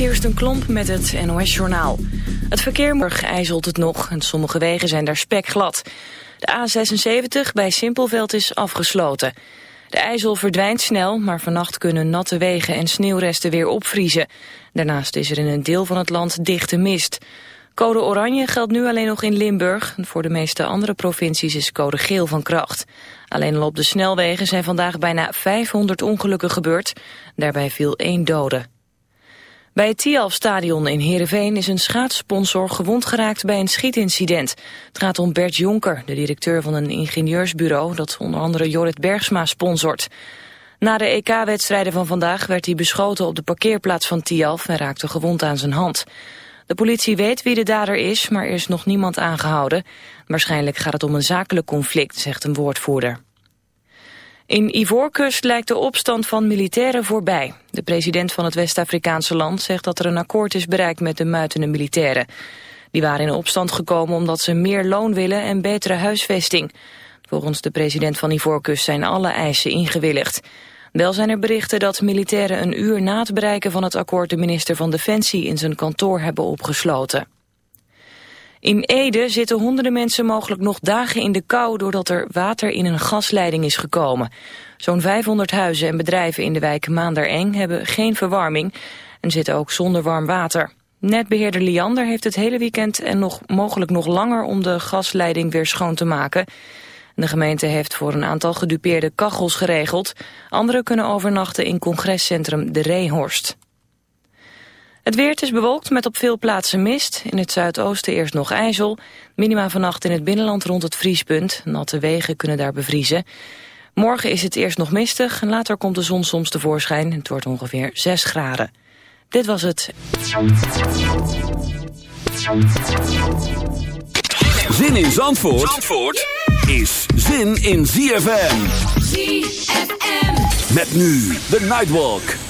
een Klomp met het NOS-journaal. Het verkeer ijzelt het nog en sommige wegen zijn daar spekglad. De A76 bij Simpelveld is afgesloten. De ijzel verdwijnt snel, maar vannacht kunnen natte wegen en sneeuwresten weer opvriezen. Daarnaast is er in een deel van het land dichte mist. Code oranje geldt nu alleen nog in Limburg. Voor de meeste andere provincies is code geel van kracht. Alleen al op de snelwegen zijn vandaag bijna 500 ongelukken gebeurd. Daarbij viel één dode. Bij het Tialf-stadion in Heerenveen is een schaatssponsor gewond geraakt bij een schietincident. Het gaat om Bert Jonker, de directeur van een ingenieursbureau dat onder andere Jorrit Bergsma sponsort. Na de EK-wedstrijden van vandaag werd hij beschoten op de parkeerplaats van Tialf en raakte gewond aan zijn hand. De politie weet wie de dader is, maar er is nog niemand aangehouden. Waarschijnlijk gaat het om een zakelijk conflict, zegt een woordvoerder. In Ivoorkust lijkt de opstand van militairen voorbij. De president van het West-Afrikaanse land zegt dat er een akkoord is bereikt met de muitende militairen. Die waren in opstand gekomen omdat ze meer loon willen en betere huisvesting. Volgens de president van Ivoorkust zijn alle eisen ingewilligd. Wel zijn er berichten dat militairen een uur na het bereiken van het akkoord de minister van Defensie in zijn kantoor hebben opgesloten. In Ede zitten honderden mensen mogelijk nog dagen in de kou doordat er water in een gasleiding is gekomen. Zo'n 500 huizen en bedrijven in de wijk Maandereng hebben geen verwarming en zitten ook zonder warm water. Netbeheerder Liander heeft het hele weekend en nog mogelijk nog langer om de gasleiding weer schoon te maken. De gemeente heeft voor een aantal gedupeerde kachels geregeld. Anderen kunnen overnachten in congrescentrum De Reehorst. Het weer is bewolkt met op veel plaatsen mist. In het zuidoosten eerst nog ijzel. Minima vannacht in het binnenland rond het vriespunt. Natte wegen kunnen daar bevriezen. Morgen is het eerst nog mistig en later komt de zon soms tevoorschijn. Het wordt ongeveer 6 graden. Dit was het. Zin in Zandvoort, Zandvoort is zin in ZFM. ZFM. Met nu de Nightwalk.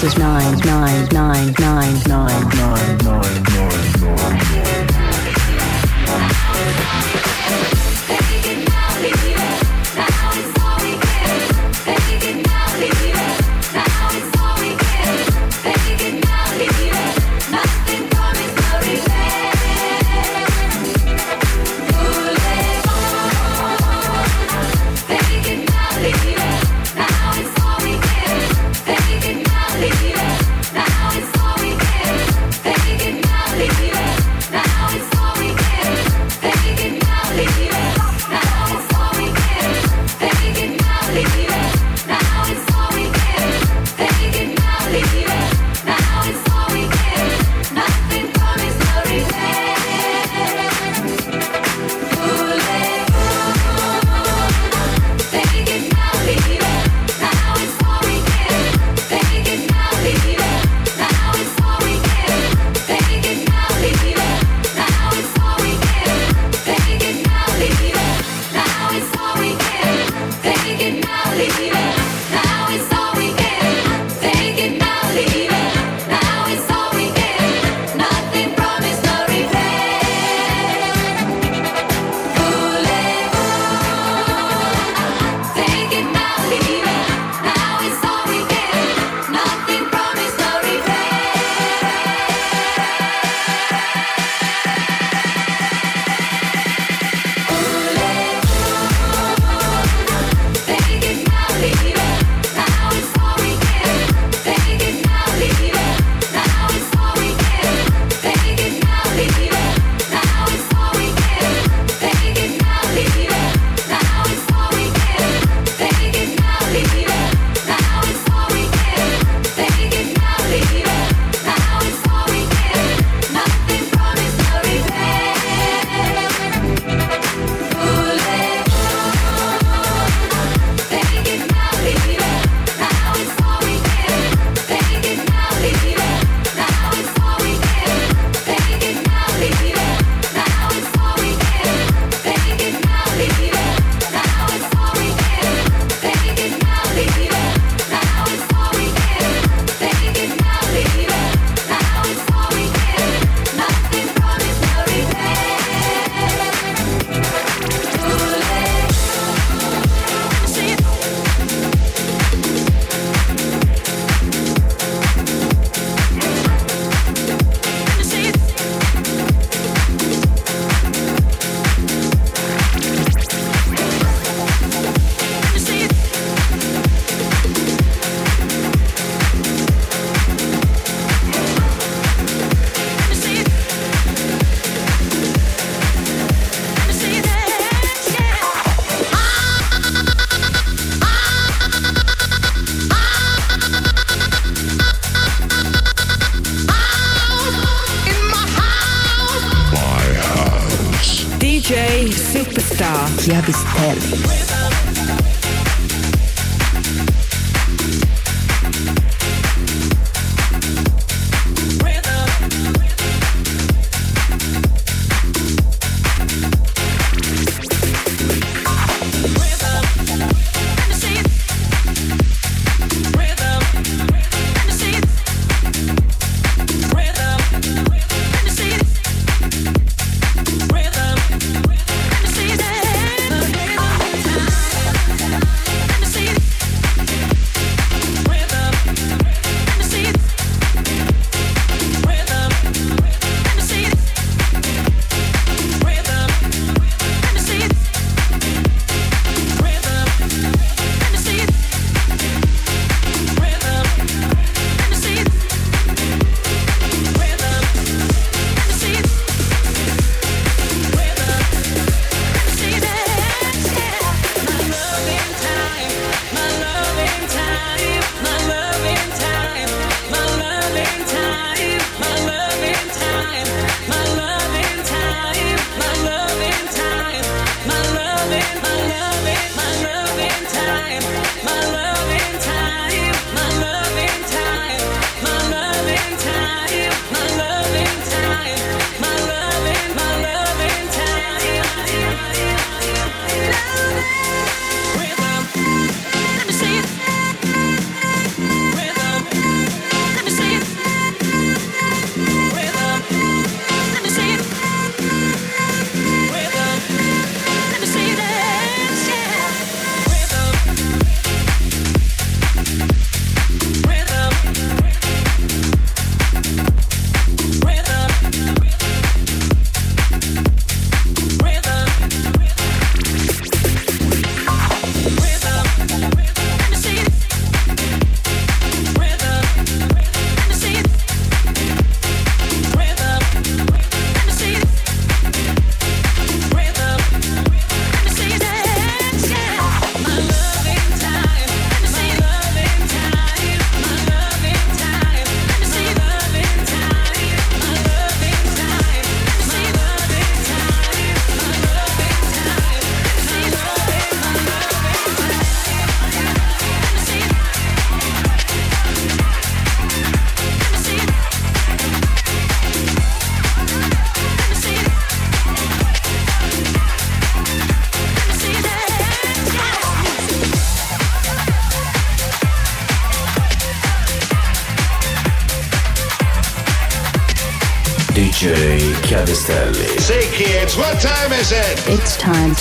message now.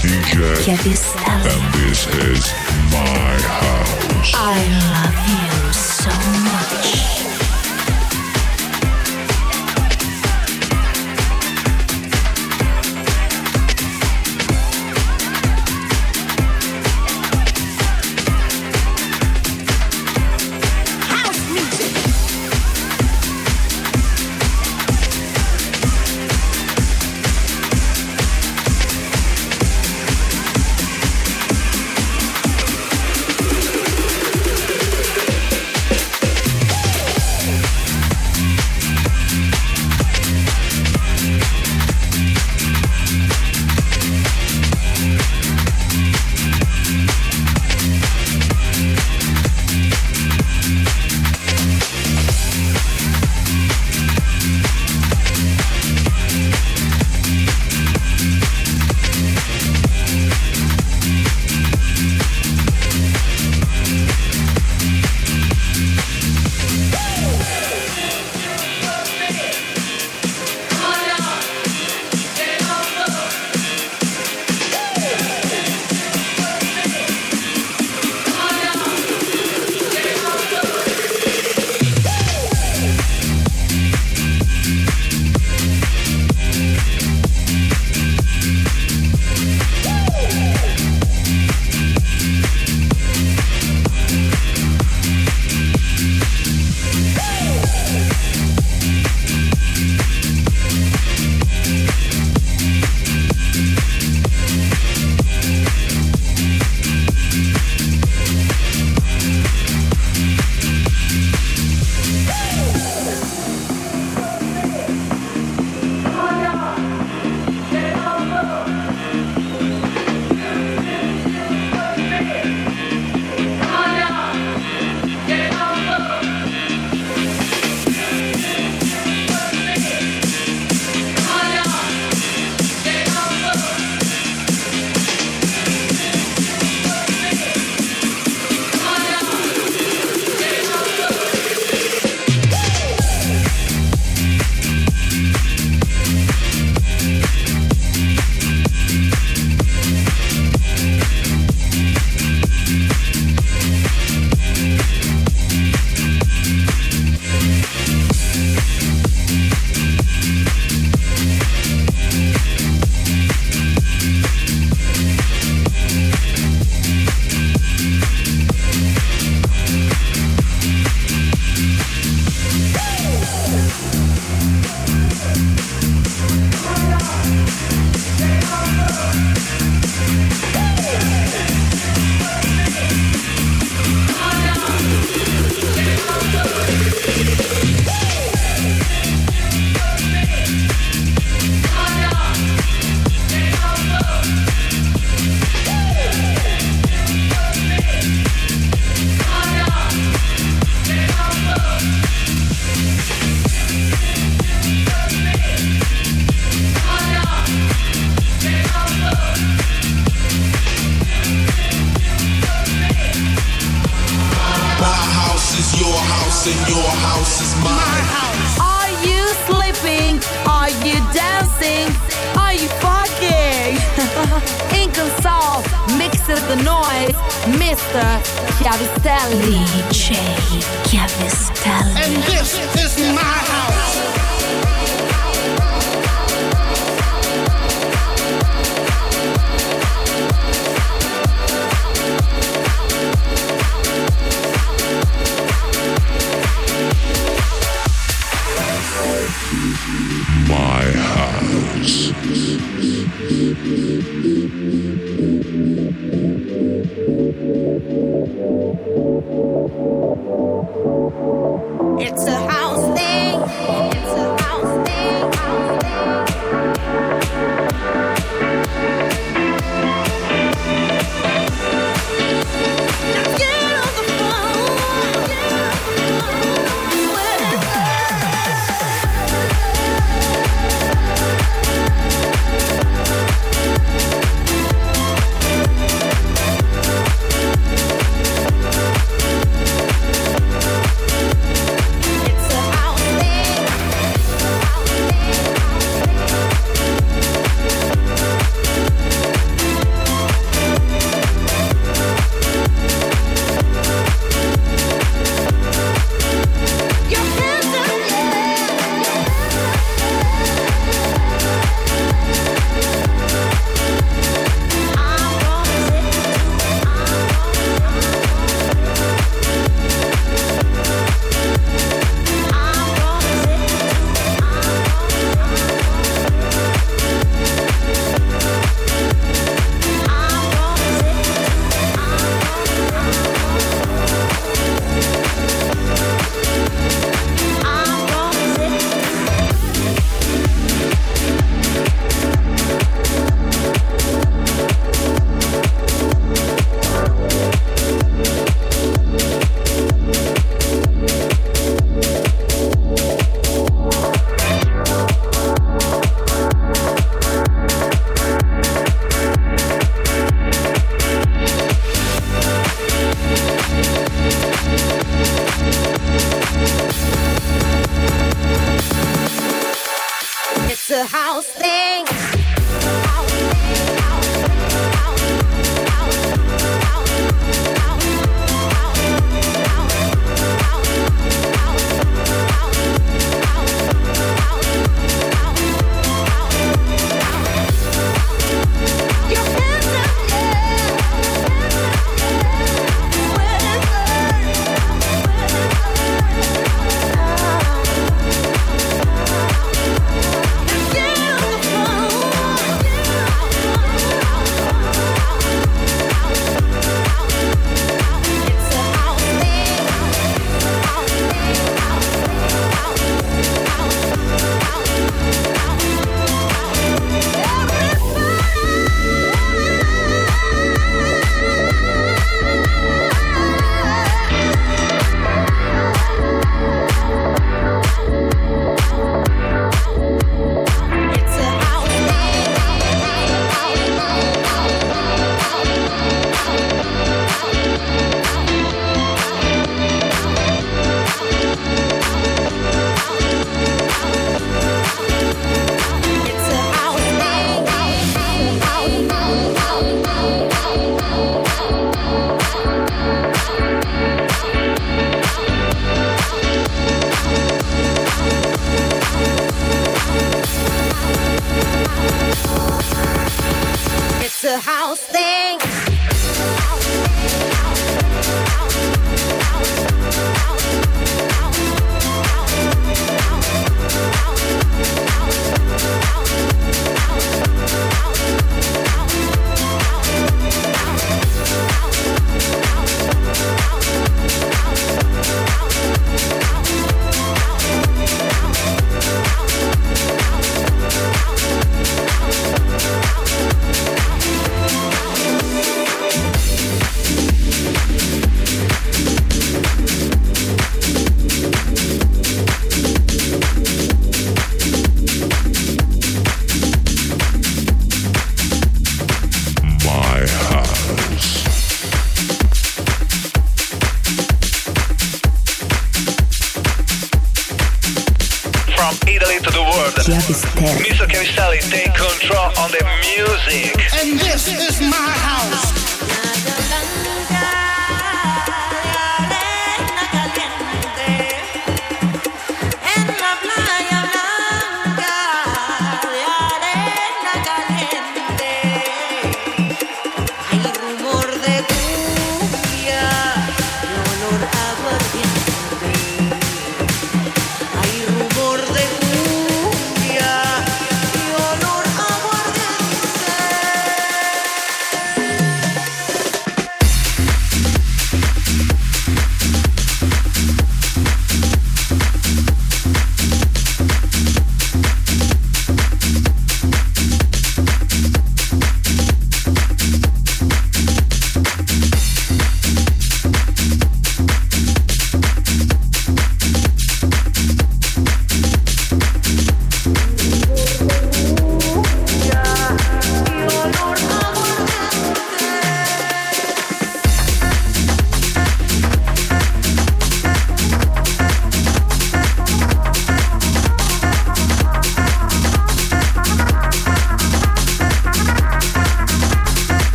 DJ.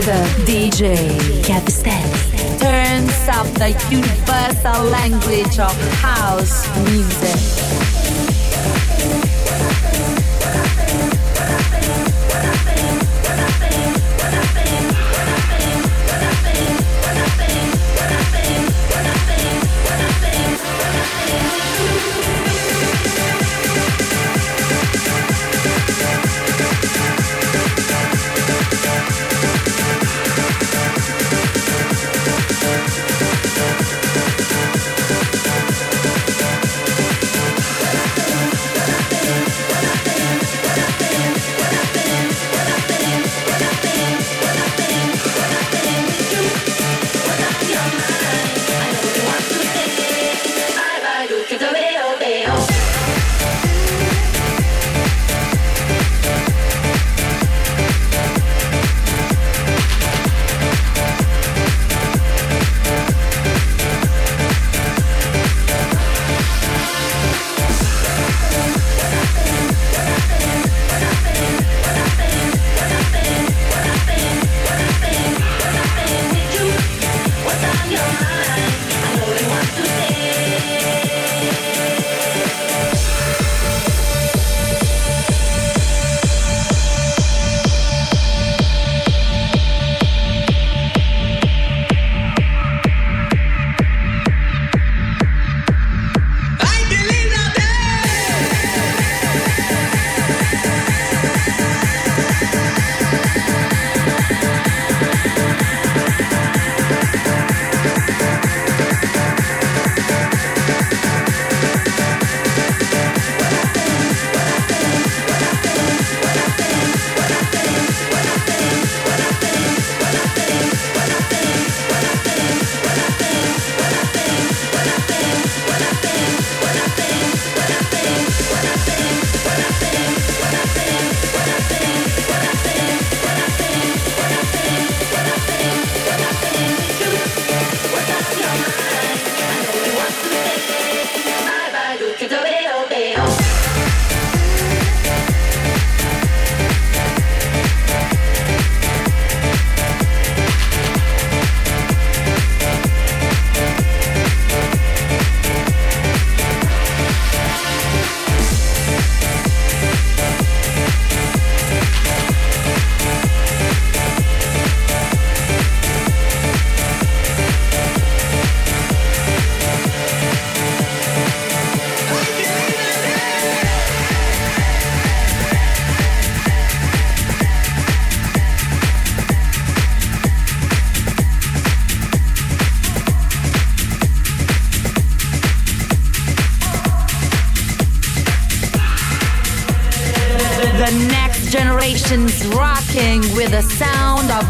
together. DJ Capistelli turns up the universal language of house music.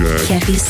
Kathy. Kevin